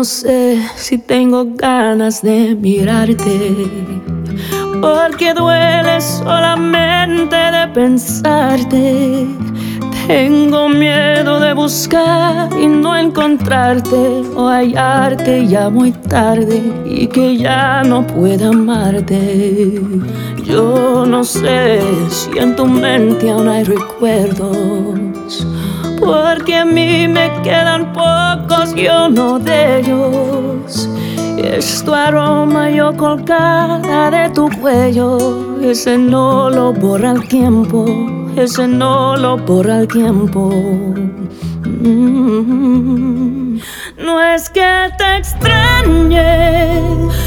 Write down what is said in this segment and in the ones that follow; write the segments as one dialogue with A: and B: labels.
A: no sé si tengo ganas de mirarte, porque duele solamente de pensarte. Tengo miedo de buscar y no encontrarte o hallarte ya muy tarde y que ya no pueda amarte. Yo no sé si en tu mente aún hay recuerdos, porque a mí me quedan pocos y uno de ellos. Es tu aroma yo colgada de tu cuello, ese no lo borra el tiempo ese no lo borra el tiempo. Mm. No es que te extrañe,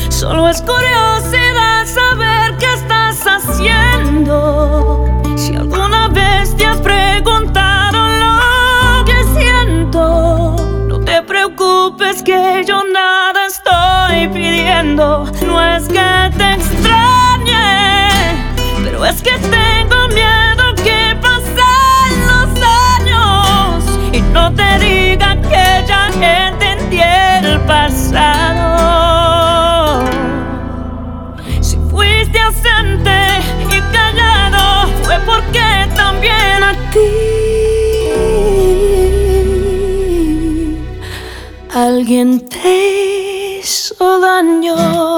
A: solo es curiosidad saber preocupes que yo nada estoy pidiendo. No es que te extrañe, pero es que tengo miedo. No te diga que ya entendí el pasado. Alguien te hizo daño.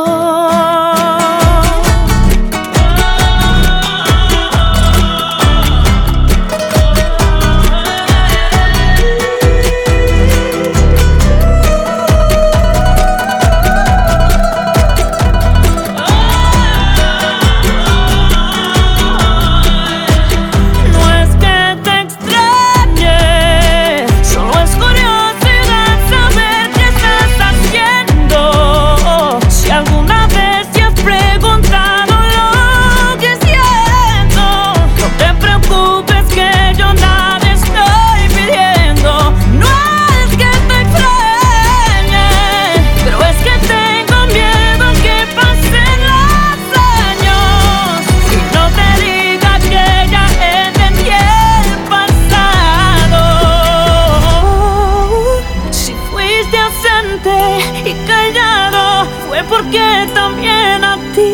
A: y callado fue porque también a ti.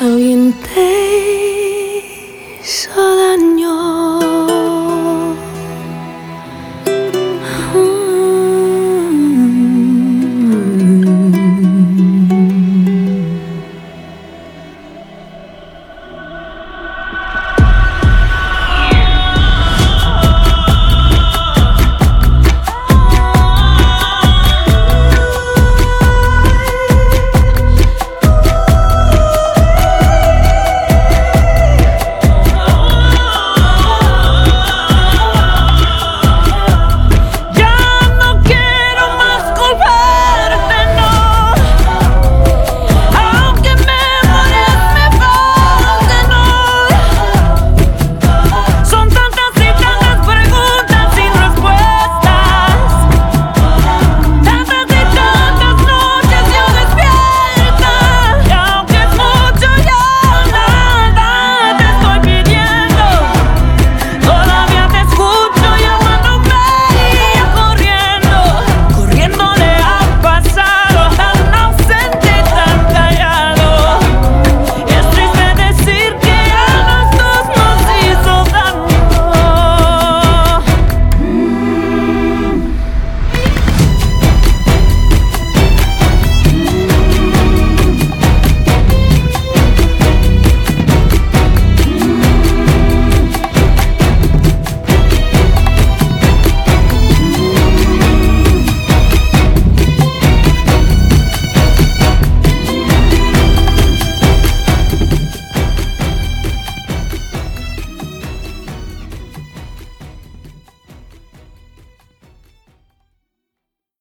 A: Alguien